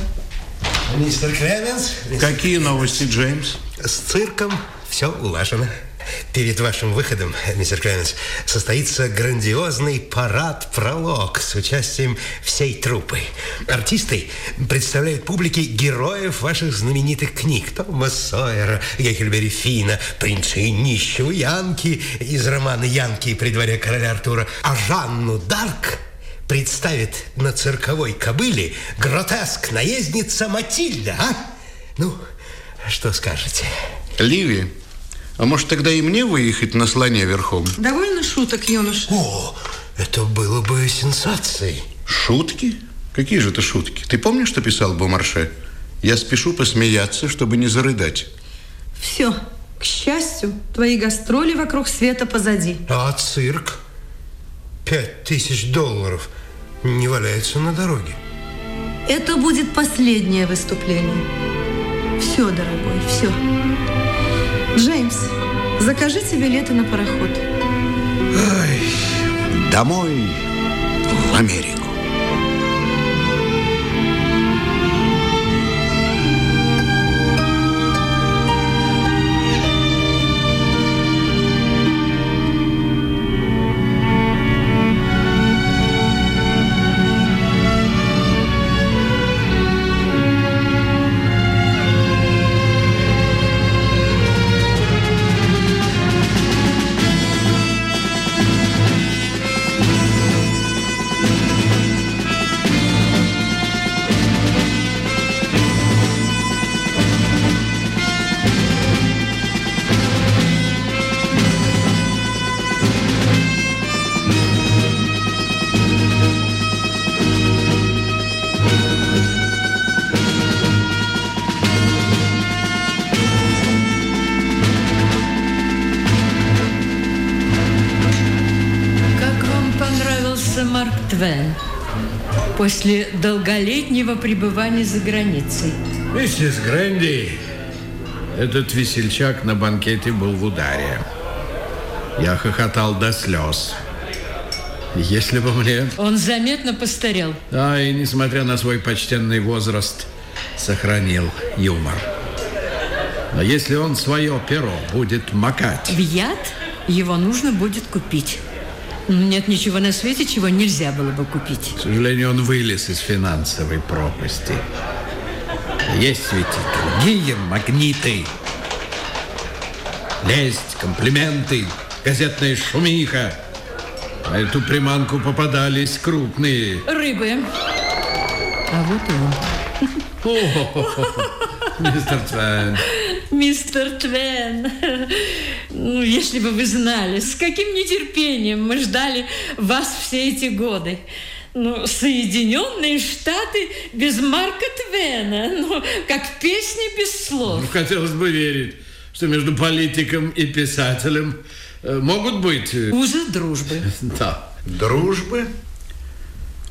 S12: Мистер Клеменс.
S3: Какие новости, Джеймс?
S12: С цирком все улажено. Перед вашим выходом, мистер Клеменс, состоится грандиозный парад-пролог с участием всей труппы. Артисты представляют публике героев ваших знаменитых книг. Тома Сойера, Геккельбери Фина, принца и нищего Янки из романа «Янки при дворе короля Артура». А Жанну Дарк представит на цирковой кобыле гротеск-наездница Матильда, а? Ну, что скажете?
S3: Ливи, а может тогда и мне выехать на слоне верхом?
S2: Довольно шуток, юноша.
S12: О, это было бы сенсацией.
S3: Шутки? Какие же это шутки? Ты помнишь, что писал Бомарше? Я спешу посмеяться, чтобы не зарыдать.
S2: Все, к счастью, твои гастроли вокруг света позади.
S12: А цирк? Пять тысяч долларов не валяется на дороге.
S2: Это будет последнее выступление. Все, дорогой, все. Джеймс, закажите билеты на пароход.
S3: Домой, в Америку.
S4: После долголетнего пребывания за границей?
S13: Миссис Грэнди, этот весельчак на банкете был в ударе. Я хохотал до слез. Если бы мне...
S4: Он заметно постарел.
S13: Да, и несмотря на свой почтенный возраст, сохранил юмор. Но если он свое перо будет макать...
S4: В яд его нужно будет купить. Нет ничего на свете, чего нельзя было бы купить.
S13: К сожалению, он вылез из финансовой пропасти. Есть ведь и другие магниты. Лесть, комплименты, газетная шумиха. На эту приманку попадались крупные.
S4: Рыбы. А вот и он.
S13: О, мистер Твен.
S4: Мистер Твен, ну, если бы вы знали, с каким нетерпением мы ждали вас все эти годы. Ну, Соединенные Штаты без Марка Твена, ну, как песня без слов.
S13: Ну, хотелось бы верить, что между политиком и писателем э, могут быть... э,
S4: Узы дружбы.
S13: Да.
S3: Дружбы?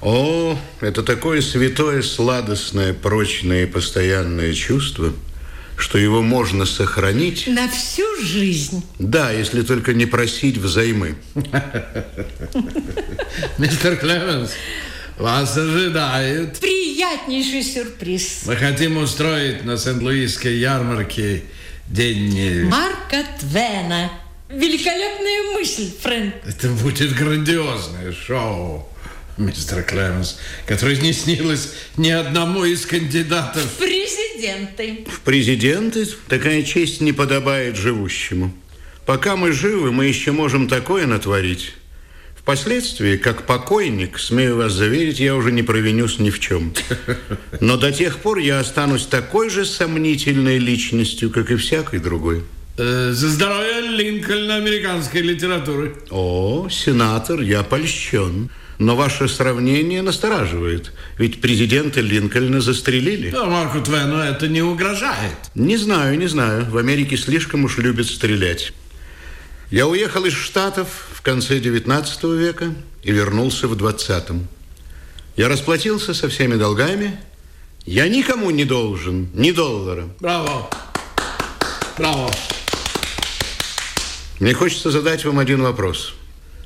S3: О, это такое святое, сладостное, прочное и постоянное чувство, что его можно сохранить,
S4: На всю жизнь.
S3: да, если только не просить взаймы.
S13: Мистер Клеменс, вас ожидает.
S4: Приятнейший сюрприз.
S13: Мы хотим устроить на Сент-Луисской ярмарке день...
S4: Марка Твена. Великолепная мысль, Фрэнк.
S13: Это будет грандиозное шоу, мистер Клеменс, которое не снилось ни одному из кандидатов.
S4: Президенты.
S3: В президенты такая честь не подобает живущему. Пока мы живы, мы еще можем такое натворить. Впоследствии, как покойник, смею вас заверить, я уже не провинюсь ни в чем. Но до тех пор я останусь такой же сомнительной личностью, как и всякой другой.
S13: Э, За здоровье Линкольна американской литературы.
S3: О, сенатор, я польщен. Но ваше сравнение настораживает. Ведь президента Линкольна застрелили.
S13: Да, Марку Твену это не угрожает.
S3: Не знаю, не знаю. В Америке слишком уж любят стрелять. Я уехал из Штатов в конце 19 века и вернулся в 20-м. Я расплатился со всеми долгами. Я никому не должен ни доллара.
S13: Браво. Браво.
S3: Мне хочется задать вам один вопрос.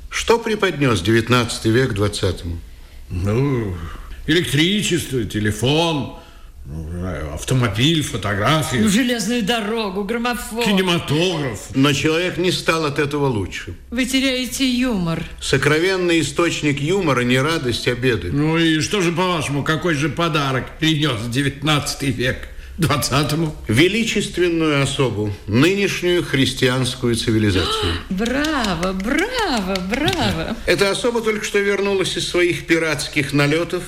S3: Что преподнес 19 век 20-му?
S13: Ну, электричество, телефон, ну, знаю, автомобиль, фотографии,
S4: Ну, железную дорогу, граммофон.
S13: кинематограф.
S3: Но человек не стал от этого лучше.
S4: Вы теряете юмор.
S3: Сокровенный источник юмора не радость, а беды.
S13: Ну и что же, по-вашему, какой же подарок принес 19 век 20-му?
S3: Величественную особу, нынешнюю христианскую цивилизацию.
S4: Браво, браво, браво.
S3: Эта особа только что вернулась из своих пиратских налетов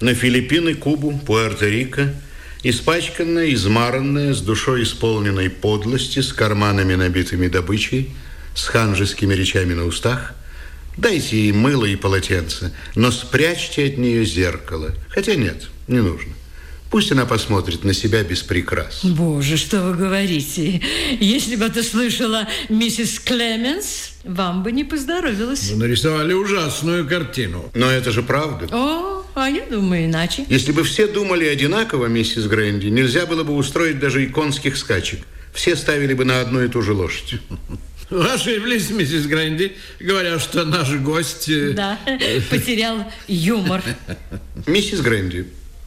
S3: на Филиппины, Кубу, Пуэрто-Рико, испачканная, измаранная, с душой исполненной подлости, с карманами, набитыми добычей, с ханжескими речами на устах. Дайте ей мыло и полотенце, но спрячьте от нее зеркало. Хотя нет, не нужно. Пусть она посмотрит на себя без прикрас.
S4: Боже, что вы говорите? Если бы это слышала миссис Клеменс, вам бы не поздоровилось.
S13: Вы нарисовали ужасную картину.
S3: Но это же правда.
S4: О, а я думаю иначе.
S3: Если бы все думали одинаково, миссис Грэнди, нельзя было бы устроить даже и конских скачек. Все ставили бы на одну и ту же лошадь.
S13: Вы ошиблись, миссис Грэнди, говоря, что наш гость... э,
S4: Да, потерял юмор.
S3: Миссис Грэнди,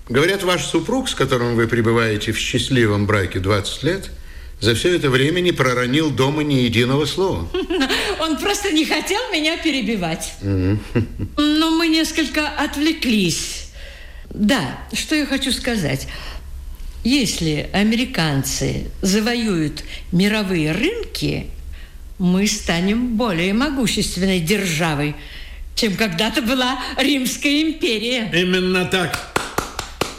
S3: говорят, ваш супруг, с которым вы пребываете в счастливом браке 20 лет, за все это время не проронил дома ни единого слова.
S4: Он просто не хотел меня перебивать. Но мы несколько отвлеклись. Да, что я хочу сказать. Если американцы завоюют мировые рынки, мы станем более могущественной державой, чем когда-то была Римская империя.
S13: Именно так.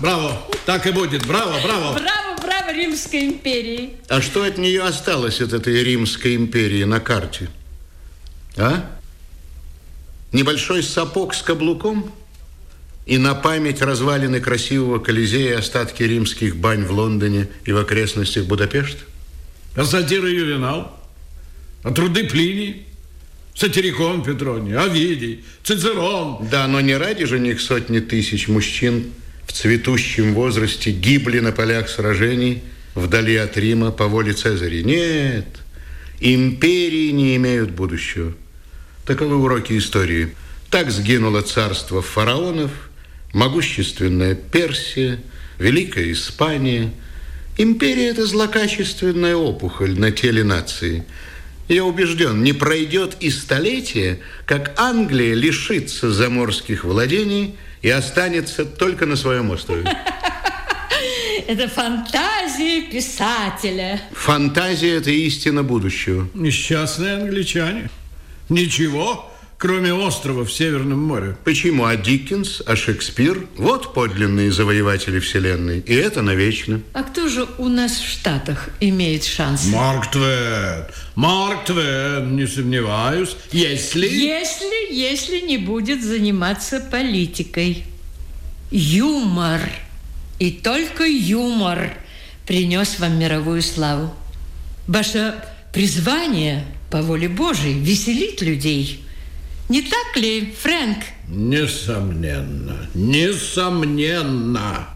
S13: Браво. Так и будет. Браво, браво.
S4: Браво, браво Римской империи.
S3: А что от нее осталось, от этой Римской империи на карте? А? Небольшой сапог с каблуком? И на память развалины красивого Колизея остатки римских бань в Лондоне и в окрестностях Будапешта?
S13: А сатира Ювенал? А труды Плиний? Сатирикон Петроний, Овидий, Цицерон.
S3: Да, но не ради же них сотни тысяч мужчин в цветущем возрасте гибли на полях сражений вдали от Рима по воле Цезаря. Нет, империи не имеют будущего. Таковы уроки истории. Так сгинуло царство фараонов, могущественная Персия, Великая Испания. Империя – это злокачественная опухоль на теле нации. Я убежден, не пройдет и столетие, как Англия лишится заморских владений и останется только на своем острове.
S4: Это фантазия писателя.
S3: Фантазия – это истина будущего.
S13: Несчастные англичане. Ничего, кроме острова в Северном море.
S3: Почему? А Диккенс, а Шекспир? Вот подлинные завоеватели Вселенной. И это навечно.
S4: А кто же у нас в Штатах имеет шанс?
S13: Марк Твен. Марк Твен, не сомневаюсь. Если...
S4: Если, если не будет заниматься политикой. Юмор. И только юмор принес вам мировую славу. Ваше призвание по воле Божией веселит людей. Не так ли, Фрэнк?
S13: Несомненно, несомненно.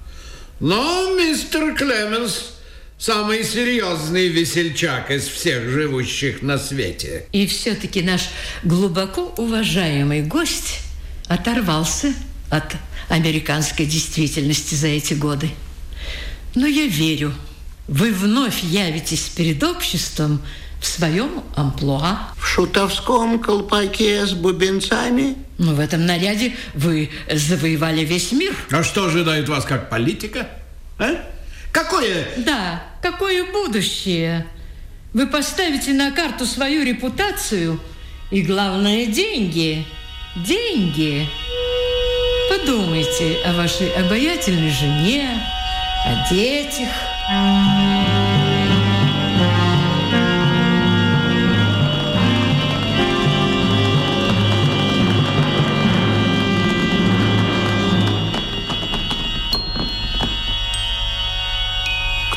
S13: Но мистер Клеменс самый серьезный весельчак из всех живущих на свете.
S4: И все-таки наш глубоко уважаемый гость оторвался от американской действительности за эти годы. Но я верю, вы вновь явитесь перед обществом в своем амплуа.
S6: В шутовском колпаке с бубенцами?
S4: Ну, в этом наряде вы завоевали весь мир.
S13: А что ожидает вас как политика? А? Какое?
S4: Да, какое будущее? Вы поставите на карту свою репутацию и, главное, деньги. Деньги. Подумайте о вашей обаятельной жене, о детях.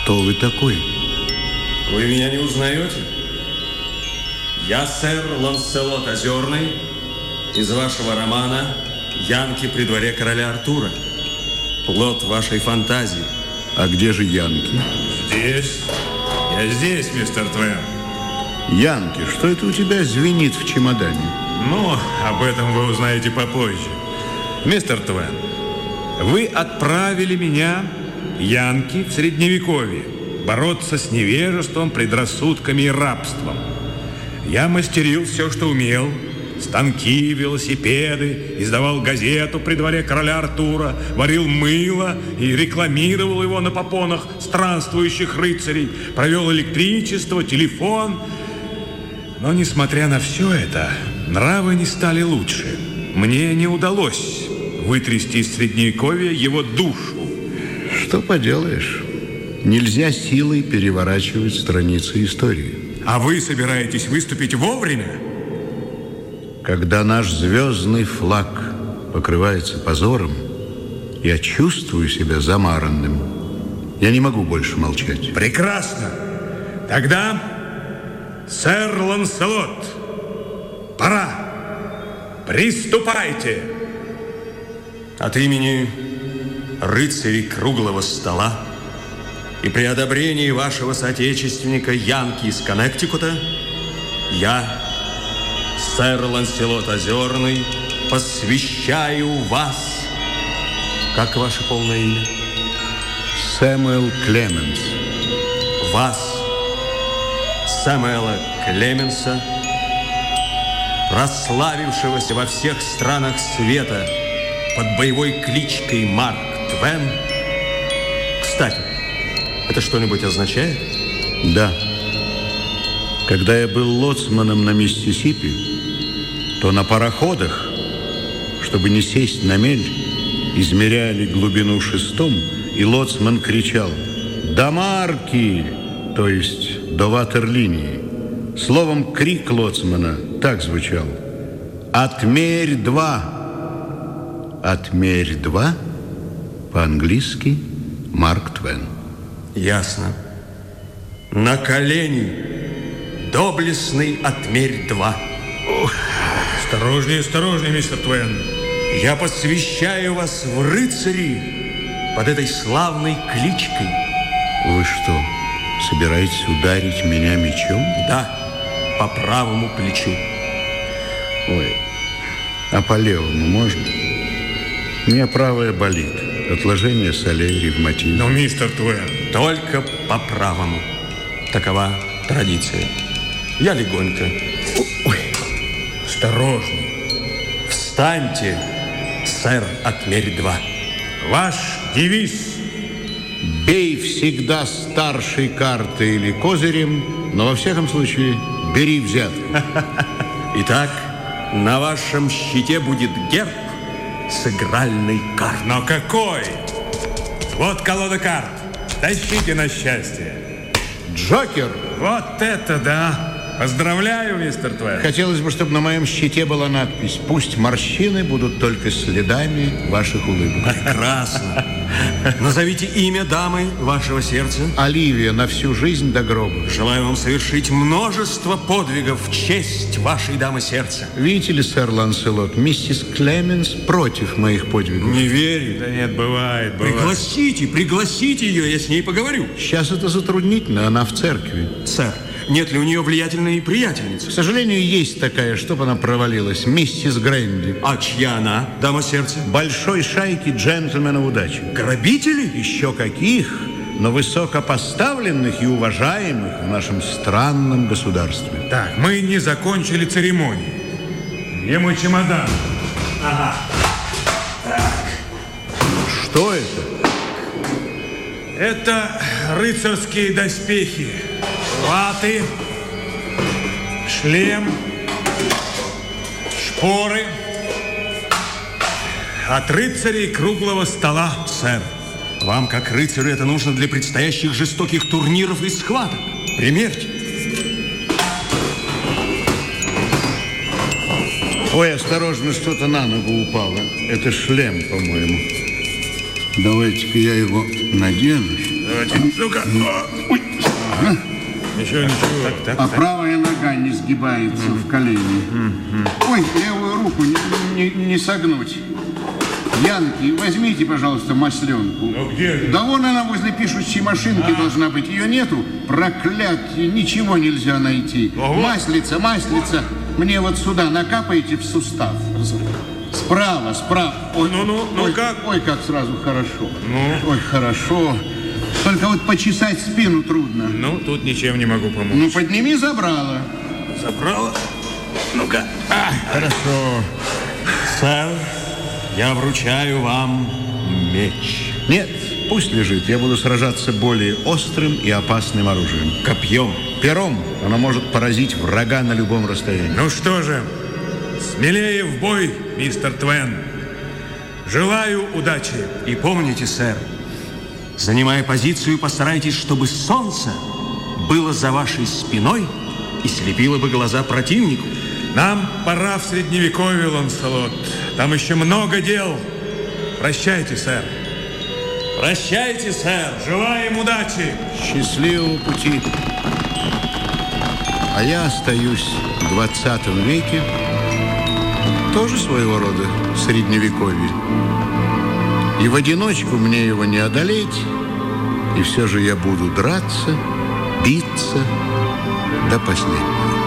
S3: Кто вы такой?
S14: Вы меня не узнаете? Я сэр Ланселот Озерный из вашего романа «Янки при дворе короля Артура». Плод вашей фантазии.
S3: А где же Янки?
S14: Здесь. Я здесь, мистер Твен.
S3: Янки, что это у тебя звенит в чемодане?
S14: Ну, об этом вы узнаете попозже. Мистер Твен, вы отправили меня, Янки, в Средневековье, бороться с невежеством, предрассудками и рабством. Я мастерил все, что умел, станки, велосипеды, издавал газету при дворе короля Артура, варил мыло и рекламировал его на попонах странствующих рыцарей, провел электричество, телефон. Но, несмотря на все это, нравы не стали лучше. Мне не удалось вытрясти из Средневековья его душу.
S3: Что поделаешь? Нельзя силой переворачивать страницы истории.
S14: А вы собираетесь выступить вовремя?
S3: Когда наш звездный флаг покрывается позором, я чувствую себя замаранным. Я не могу больше молчать.
S14: Прекрасно. Тогда, сэр Ланселот, пора. Приступайте. От имени рыцарей круглого стола и при одобрении вашего соотечественника Янки из Коннектикута я, сэр Ланселот Озерный, посвящаю вас. Как ваше полное имя?
S3: Сэмюэл Клеменс.
S14: Вас, Сэмюэла Клеменса, прославившегося во всех странах света под боевой кличкой Марк Твен. Кстати, это что-нибудь означает?
S3: Да. Когда я был лоцманом на Миссисипи, то на пароходах, чтобы не сесть на мель, измеряли глубину шестом, и лоцман кричал «До марки!», то есть до ватерлинии. Словом, крик лоцмана так звучал «Отмерь два!» «Отмерь два» по-английски Марк Твен.
S14: Ясно. На колени доблестный отмерь два.
S3: Ох,
S14: Осторожнее, осторожнее, мистер Твен. Я посвящаю вас в рыцари под этой славной кличкой.
S3: Вы что, собираетесь ударить меня мечом?
S14: Да, по правому плечу.
S3: Ой, а по левому можно? У меня правая болит. Отложение солей, ревматизм.
S14: Но, мистер Твен, только по правому. Такова традиция. Я легонько. Ой, осторожней. Встаньте, сэр, отмерь два. Ваш девиз.
S3: Бей всегда старшей картой или козырем, но во всяком случае бери взятку.
S14: Итак, на вашем щите будет герб с игральной картой.
S15: Но какой? Вот колода карт. Тащите на счастье.
S3: Джокер!
S15: Вот это да! Поздравляю, мистер Твен.
S3: Хотелось бы, чтобы на моем щите была надпись «Пусть морщины будут только следами ваших улыбок».
S14: Прекрасно. Назовите имя дамы вашего сердца.
S3: Оливия на всю жизнь до гроба.
S14: Желаю вам совершить множество подвигов в честь вашей дамы сердца.
S3: Видите ли, сэр Ланселот, миссис Клеменс против моих подвигов.
S14: Не верю.
S15: Да нет, бывает, бывает.
S14: Пригласите, пригласите ее, я с ней поговорю.
S3: Сейчас это затруднительно, она в церкви.
S14: Сэр, нет ли у нее влиятельной приятельницы?
S3: К сожалению, есть такая, чтобы она провалилась. Миссис Грэнди.
S14: А чья она, дама сердца?
S3: Большой шайки джентльменов удачи.
S14: Грабители?
S3: Еще каких, но высокопоставленных и уважаемых в нашем странном государстве.
S15: Так, мы не закончили церемонию. Где мой чемодан?
S14: Ага.
S3: Что это?
S15: Это рыцарские доспехи. Латы, шлем, шпоры от рыцарей круглого стола.
S14: Сэр, вам, как рыцарю, это нужно для предстоящих жестоких турниров и схваток. Примерьте.
S3: Ой, осторожно, что-то на ногу упало. Это шлем, по-моему. Давайте-ка я его надену.
S15: Давайте. Ну-ка. Ой.
S3: Ага.
S15: Ничего, ничего.
S3: Так, так, а так. правая нога не сгибается mm. в колени. Mm-hmm. Ой, левую руку не, не, не согнуть. Янки, возьмите, пожалуйста, масленку.
S15: Ну где же?
S3: Да вон она возле пишущей машинки а. должна быть. Ее нету. Проклятие, ничего нельзя найти. Ого. Маслица, маслица. Мне вот сюда накапаете в сустав. Справа, справа. Ой,
S15: ну, ну, ну
S3: ой,
S15: как?
S3: Ой, как сразу хорошо.
S15: Ну?
S3: Ой, хорошо. Только вот почесать спину трудно.
S15: Ну, тут ничем не могу помочь.
S3: Ну, подними забрало.
S14: Забрало? Ну-ка.
S3: А, хорошо.
S14: Сэр, я вручаю вам меч.
S3: Нет, пусть лежит. Я буду сражаться более острым и опасным оружием.
S14: Копьем.
S3: Пером. Оно может поразить врага на любом расстоянии.
S15: Ну что же, смелее в бой, мистер Твен. Желаю удачи.
S14: И помните, сэр, занимая позицию, постарайтесь, чтобы солнце было за вашей спиной и слепило бы глаза противнику.
S15: Нам пора в Средневековье, Ланселот. Там еще много дел. Прощайте, сэр. Прощайте, сэр. Желаем удачи.
S3: Счастливого пути. А я остаюсь в 20 веке, тоже своего рода средневековье. И в одиночку мне его не одолеть, и все же я буду драться, биться до последнего.